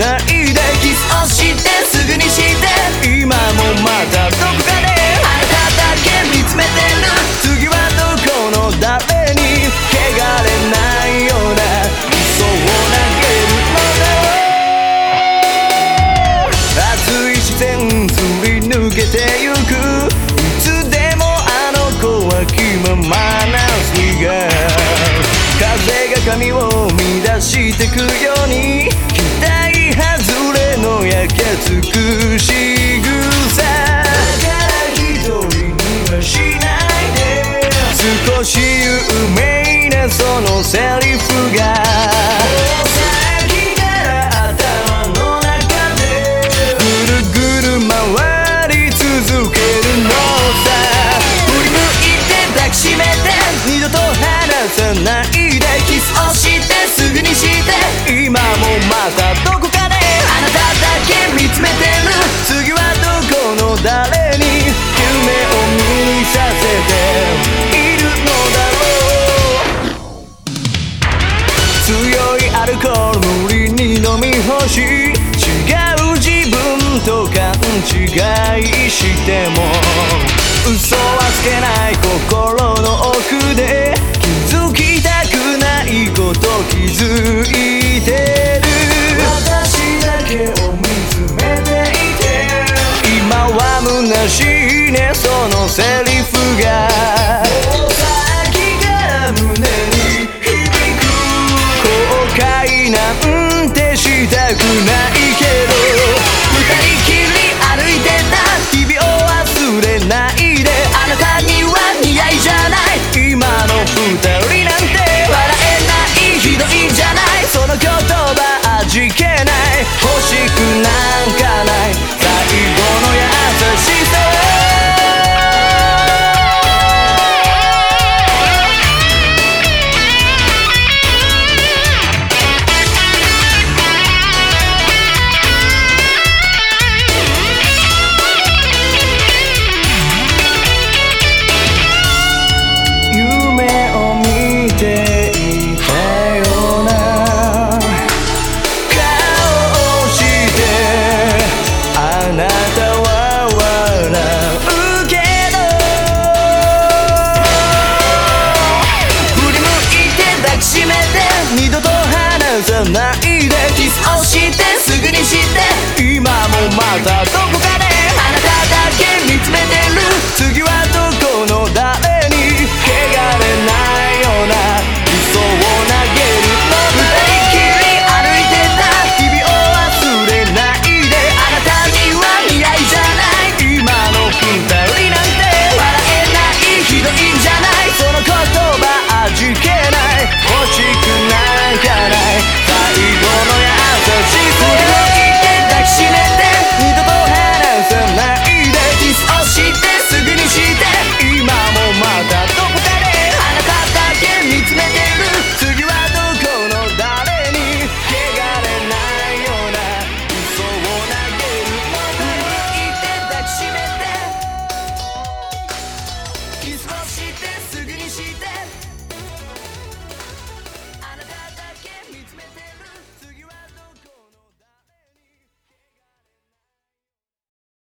ないでキスをしてすぐにして今もまたどこかであなただけ見つめてる次はどこの誰に汚れないような嘘を投げるのだ熱い視線すり抜けてゆくいつでもあの子は気ままなスが風が髪を乱してくように。くし草だから一人にはしないで。少し有名なそのセリフが。さっきから頭の中で。ぐるぐる回り続けるのさ。振り向いて抱きしめて。二度と離さないで。キスをしてすぐにして。今もまたどこし。違う自分と勘違いしても。嘘はつけない心の奥で。気づきたくないこと気づいてる。私だけを見つめていて。今は虚しいね。そのセリフがないでキスをしてすぐにして今もまだどこ